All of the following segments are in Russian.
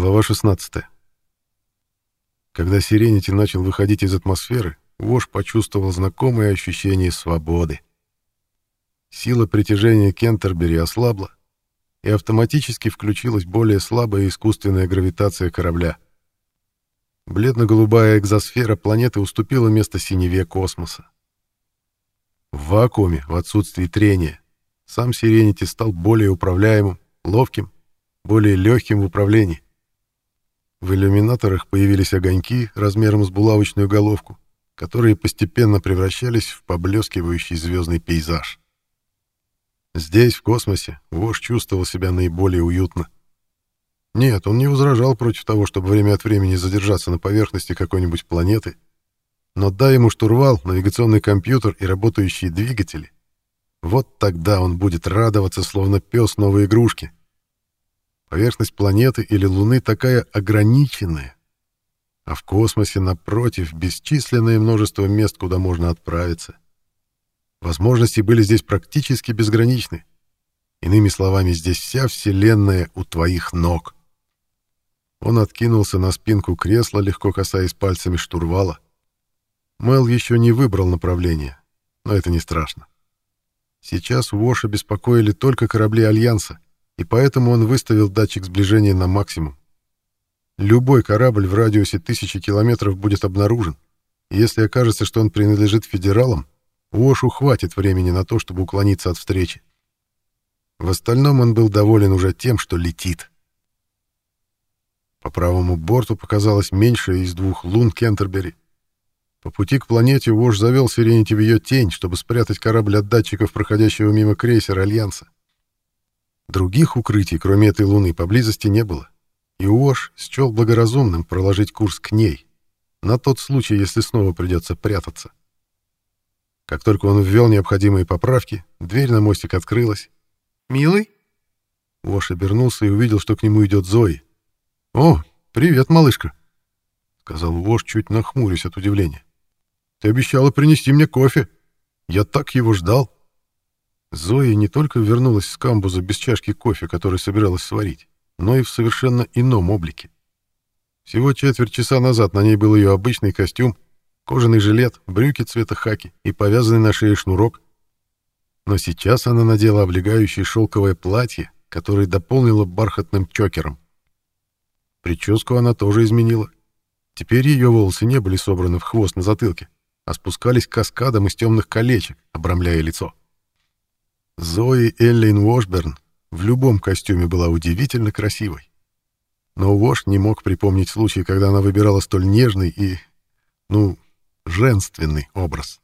Глава 16. Когда Сиренити начал выходить из атмосферы, Вош почувствовал знакомое ощущение свободы. Сила притяжения Кентербери ослабла, и автоматически включилась более слабая искусственная гравитация корабля. Бледно-голубая экзосфера планеты уступила место синеве космоса. В вакууме, в отсутствии трения, сам Сиренити стал более управляемым, ловким, более легким в управлении. В иллюминаторах появились огоньки размером с булавочную головку, которые постепенно превращались в поблескивающий звездный пейзаж. Здесь, в космосе, Вош чувствовал себя наиболее уютно. Нет, он не возражал против того, чтобы время от времени задержаться на поверхности какой-нибудь планеты, но дай ему штурвал, навигационный компьютер и работающие двигатели, вот тогда он будет радоваться, словно пес новой игрушки. Поверхность планеты или Луны такая ограниченная, а в космосе, напротив, бесчисленное множество мест, куда можно отправиться. Возможности были здесь практически безграничны. Иными словами, здесь вся Вселенная у твоих ног. Он откинулся на спинку кресла, легко касаясь пальцами штурвала. Мэл еще не выбрал направление, но это не страшно. Сейчас Воша беспокоили только корабли Альянса, и поэтому он выставил датчик сближения на максимум. Любой корабль в радиусе тысячи километров будет обнаружен, и если окажется, что он принадлежит федералам, Уошу хватит времени на то, чтобы уклониться от встречи. В остальном он был доволен уже тем, что летит. По правому борту показалась меньшая из двух лун Кентербери. По пути к планете Уош завел Сиренити в ее тень, чтобы спрятать корабль от датчиков проходящего мимо крейсера Альянса. Других укрытий, кроме этой луны, поблизости не было, и Уош счел благоразумным проложить курс к ней, на тот случай, если снова придется прятаться. Как только он ввел необходимые поправки, дверь на мостик открылась. «Милый?» Вош обернулся и увидел, что к нему идет Зои. «О, привет, малышка!» — сказал Вош, чуть нахмурясь от удивления. «Ты обещала принести мне кофе. Я так его ждал». Зоя не только вернулась с камбуза без чашки кофе, который собиралась сварить, но и в совершенно ином облике. Всего четверть часа назад на ней был ее обычный костюм, кожаный жилет, брюки цвета хаки и повязанный на шее шнурок. Но сейчас она надела облегающее шелковое платье, которое дополнила бархатным чокером. Прическу она тоже изменила. Теперь ее волосы не были собраны в хвост на затылке, а спускались каскадом из темных колечек, обрамляя лицо. Зои Эллин Уошберн в любом костюме была удивительно красивой. Но Уош не мог припомнить случай, когда она выбирала столь нежный и, ну, женственный образ.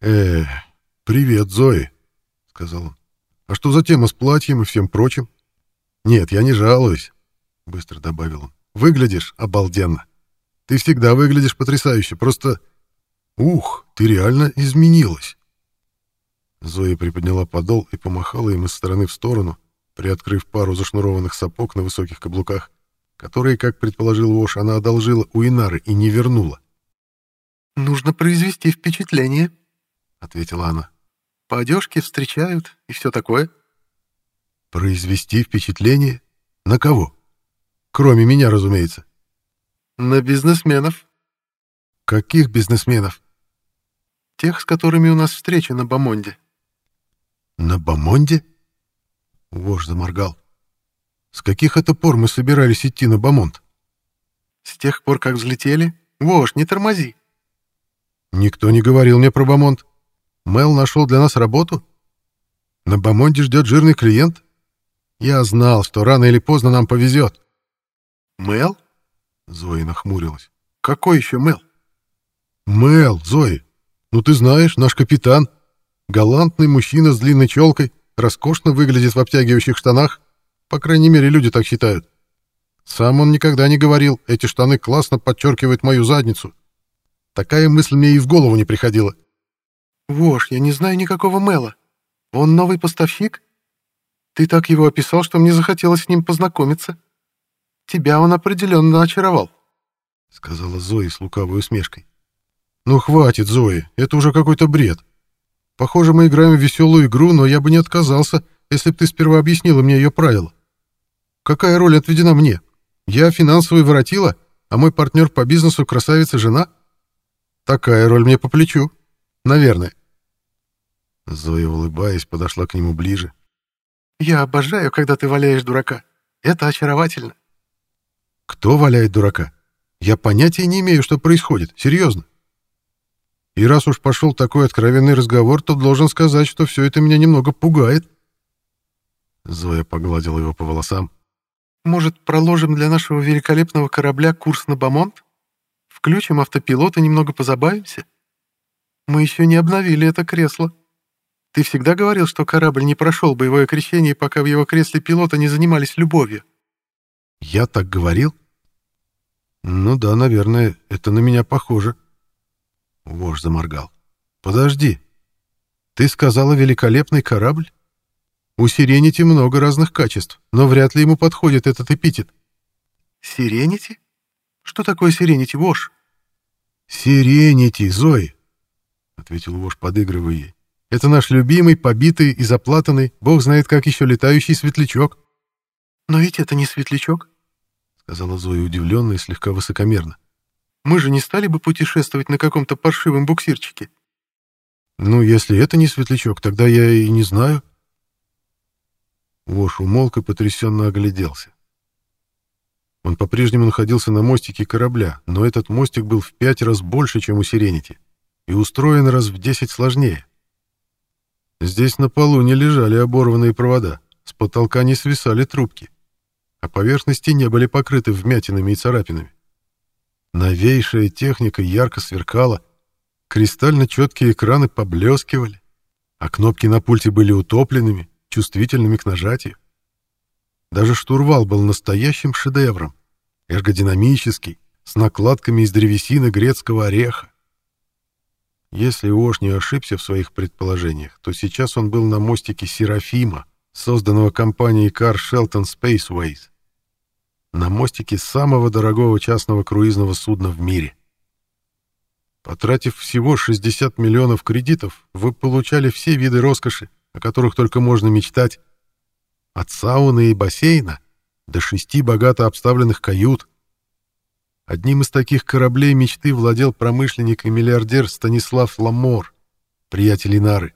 «Э, привет, Зои», — сказал он. «А что за тема с платьем и всем прочим?» «Нет, я не жалуюсь», — быстро добавил он. «Выглядишь обалденно. Ты всегда выглядишь потрясающе, просто... Ух, ты реально изменилась». Зоя приподняла подол и помахала им из стороны в сторону, приоткрыв пару зашнурованных сапог на высоких каблуках, которые, как предположил Вош, она одолжила у Инары и не вернула. «Нужно произвести впечатление», — ответила она. «По одежке встречают и все такое». «Произвести впечатление? На кого? Кроме меня, разумеется». «На бизнесменов». «Каких бизнесменов?» «Тех, с которыми у нас встреча на Бамонде». «На Бамонде?» Вож заморгал. «С каких это пор мы собирались идти на Бамонд?» «С тех пор, как взлетели? Вож, не тормози!» Никто не говорил мне про Бамонт. Мел нашел для нас работу. На Бамонте ждет жирный клиент. Я знал, что рано или поздно нам повезет. Мел? Зои нахмурилась. Какой еще Мел? Мел, Зои. Ну ты знаешь, наш капитан. Галантный мужчина с длинной челкой, роскошно выглядит в обтягивающих штанах. По крайней мере, люди так считают. Сам он никогда не говорил, эти штаны классно подчеркивают мою задницу. Такая мысль мне и в голову не приходила. «Вож, я не знаю никакого Мэла. Он новый поставщик? Ты так его описал, что мне захотелось с ним познакомиться. Тебя он определенно очаровал», — сказала Зои с лукавой усмешкой. «Ну хватит, Зои, это уже какой-то бред. Похоже, мы играем в веселую игру, но я бы не отказался, если бы ты сперва объяснила мне ее правила. Какая роль отведена мне? Я финансовый воротила, а мой партнер по бизнесу красавица-жена? Такая роль мне по плечу. Наверное. Зоя, улыбаясь, подошла к нему ближе. «Я обожаю, когда ты валяешь дурака. Это очаровательно». «Кто валяет дурака? Я понятия не имею, что происходит. Серьезно. И раз уж пошел такой откровенный разговор, то должен сказать, что все это меня немного пугает». Зоя погладила его по волосам. «Может, проложим для нашего великолепного корабля курс на Бамонт? Включим автопилот и немного позабавимся? Мы еще не обновили это кресло». Ты всегда говорил, что корабль не прошел боевое крещение, пока в его кресле пилота не занимались любовью. Я так говорил? Ну да, наверное, это на меня похоже. Вож заморгал. Подожди. Ты сказала великолепный корабль? У Сиренити много разных качеств, но вряд ли ему подходит этот эпитет. Сиренити? Что такое Сиренити, Вож? Сиренити, Зои, ответил Вож, подыгрывая ей. Это наш любимый, побитый и заплатанный, бог знает как еще летающий светлячок. «Но ведь это не светлячок», — сказала Зоя удивленно и слегка высокомерно. «Мы же не стали бы путешествовать на каком-то паршивом буксирчике». «Ну, если это не светлячок, тогда я и не знаю». Вош умолк и потрясенно огляделся. Он по-прежнему находился на мостике корабля, но этот мостик был в пять раз больше, чем у Сиренити, и устроен раз в десять сложнее. Здесь на полу не лежали оборванные провода, с потолка не свисали трубки, а поверхности не были покрыты вмятинами и царапинами. Новейшая техника ярко сверкала, кристально четкие экраны поблескивали, а кнопки на пульте были утопленными, чувствительными к нажатию. Даже штурвал был настоящим шедевром, эргодинамический, с накладками из древесины грецкого ореха. Если Ош не ошибся в своих предположениях, то сейчас он был на мостике Серафима, созданного компанией Car Shelton Spaceways. На мостике самого дорогого частного круизного судна в мире. Потратив всего 60 миллионов кредитов, вы получали все виды роскоши, о которых только можно мечтать. От сауны и бассейна до шести богато обставленных кают, Одним из таких кораблей мечты владел промышленник и миллиардер Станислав Ламор, приятель Инары.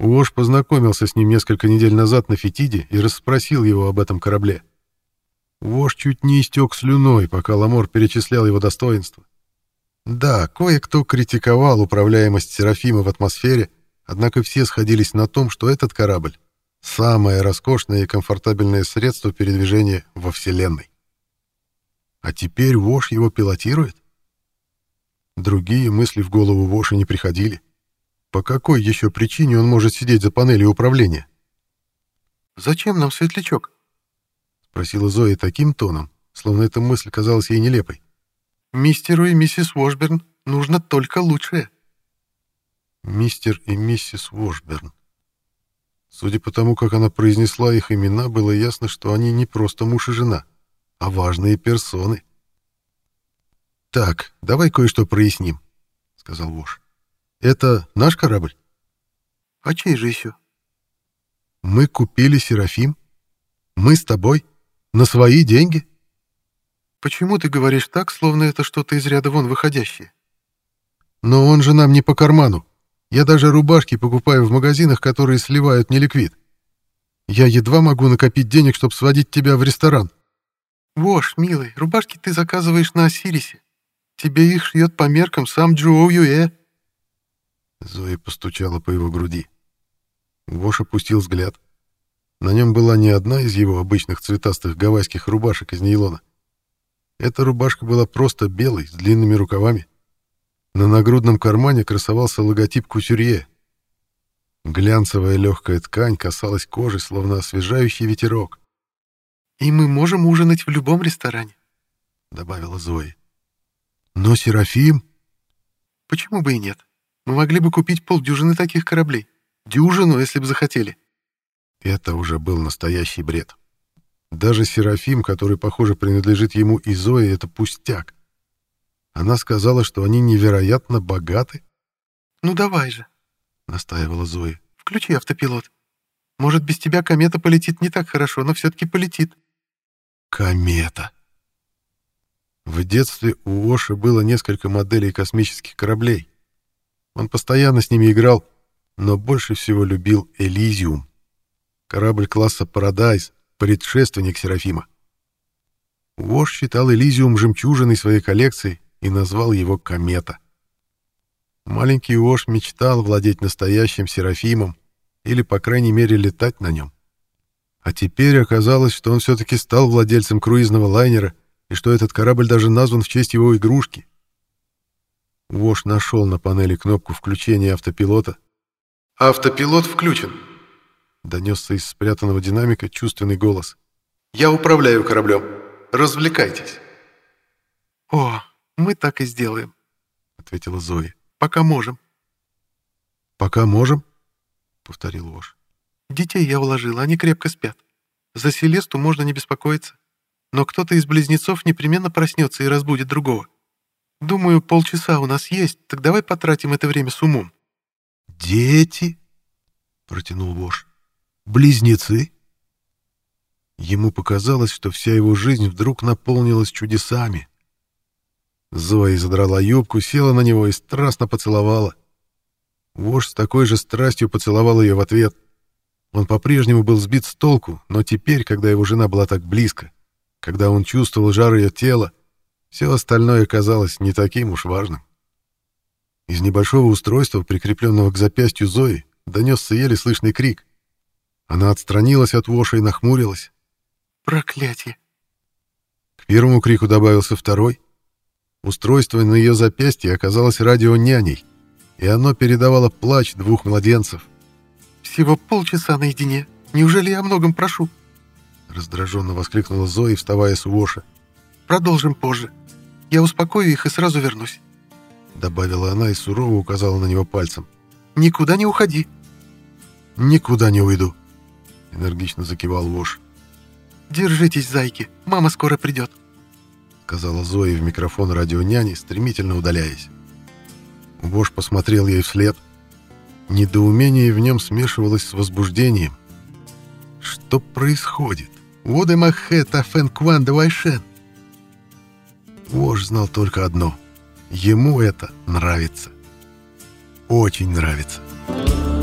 Уош познакомился с ним несколько недель назад на Фетиде и расспросил его об этом корабле. Уош чуть не истек слюной, пока Ламор перечислял его достоинства. Да, кое-кто критиковал управляемость Серафима в атмосфере, однако все сходились на том, что этот корабль — самое роскошное и комфортабельное средство передвижения во Вселенной. А теперь Вош его пилотирует? Другие мысли в голову Воша не приходили. По какой еще причине он может сидеть за панелью управления? «Зачем нам светлячок?» — спросила Зоя таким тоном, словно эта мысль казалась ей нелепой. «Мистеру и миссис Вошберн нужно только лучшее». Мистер и миссис Вошберн. Судя по тому, как она произнесла их имена, было ясно, что они не просто муж и жена — а важные персоны. «Так, давай кое-что проясним», — сказал Вош. «Это наш корабль?» «А чей же еще?» «Мы купили Серафим. Мы с тобой. На свои деньги». «Почему ты говоришь так, словно это что-то из ряда вон выходящее?» «Но он же нам не по карману. Я даже рубашки покупаю в магазинах, которые сливают неликвид. Я едва могу накопить денег, чтобы сводить тебя в ресторан. «Вош, милый, рубашки ты заказываешь на Осирисе. Тебе их шьет по меркам сам Джоу Юэ». Зоя постучала по его груди. Вош опустил взгляд. На нем была не одна из его обычных цветастых гавайских рубашек из нейлона. Эта рубашка была просто белой, с длинными рукавами. На нагрудном кармане красовался логотип Кутюрье. Глянцевая легкая ткань касалась кожи, словно освежающий ветерок. «И мы можем ужинать в любом ресторане», — добавила Зоя. «Но Серафим...» «Почему бы и нет? Мы могли бы купить полдюжины таких кораблей. Дюжину, если бы захотели». Это уже был настоящий бред. Даже Серафим, который, похоже, принадлежит ему и Зое, это пустяк. Она сказала, что они невероятно богаты. «Ну давай же», — настаивала Зоя. «Включи автопилот. Может, без тебя комета полетит не так хорошо, но все-таки полетит». Комета. В детстве у Оши было несколько моделей космических кораблей. Он постоянно с ними играл, но больше всего любил Элизиум. Корабль класса Парадайз, предшественник Серафима. Вош считал Элизиум жемчужиной своей коллекции и назвал его «Комета». Маленький Вош мечтал владеть настоящим Серафимом или, по крайней мере, летать на нем. А теперь оказалось, что он все-таки стал владельцем круизного лайнера и что этот корабль даже назван в честь его игрушки. Вош нашел на панели кнопку включения автопилота. «Автопилот включен», — донесся из спрятанного динамика чувственный голос. «Я управляю кораблем. Развлекайтесь». «О, мы так и сделаем», — ответила Зоя. «Пока можем». «Пока можем?» — повторил Вош. «Детей я уложила, они крепко спят. За Селесту можно не беспокоиться. Но кто-то из близнецов непременно проснется и разбудит другого. Думаю, полчаса у нас есть, так давай потратим это время с умом». «Дети?» — протянул Вош. «Близнецы?» Ему показалось, что вся его жизнь вдруг наполнилась чудесами. Зоя задрала юбку, села на него и страстно поцеловала. Вож с такой же страстью поцеловал ее в ответ. Он по-прежнему был сбит с толку, но теперь, когда его жена была так близко, когда он чувствовал жар ее тела, все остальное казалось не таким уж важным. Из небольшого устройства, прикрепленного к запястью Зои, донесся еле слышный крик. Она отстранилась от Воша и нахмурилась. Проклятие. К первому крику добавился второй. Устройство на ее запястье оказалось радионяней, и оно передавало плач двух младенцев. «Всего полчаса наедине. Неужели я о многом прошу?» Раздраженно воскликнула Зои, вставая с Воша. «Продолжим позже. Я успокою их и сразу вернусь», — добавила она и сурово указала на него пальцем. «Никуда не уходи». «Никуда не уйду», — энергично закивал Вош. «Держитесь, зайки, мама скоро придет», — сказала Зоя в микрофон радионяни, стремительно удаляясь. Вош посмотрел ей вслед. Недоумение в нем смешивалось с возбуждением. Что происходит? Водемахета фэнкван вайшен. Вош знал только одно. Ему это нравится. Очень нравится. Thank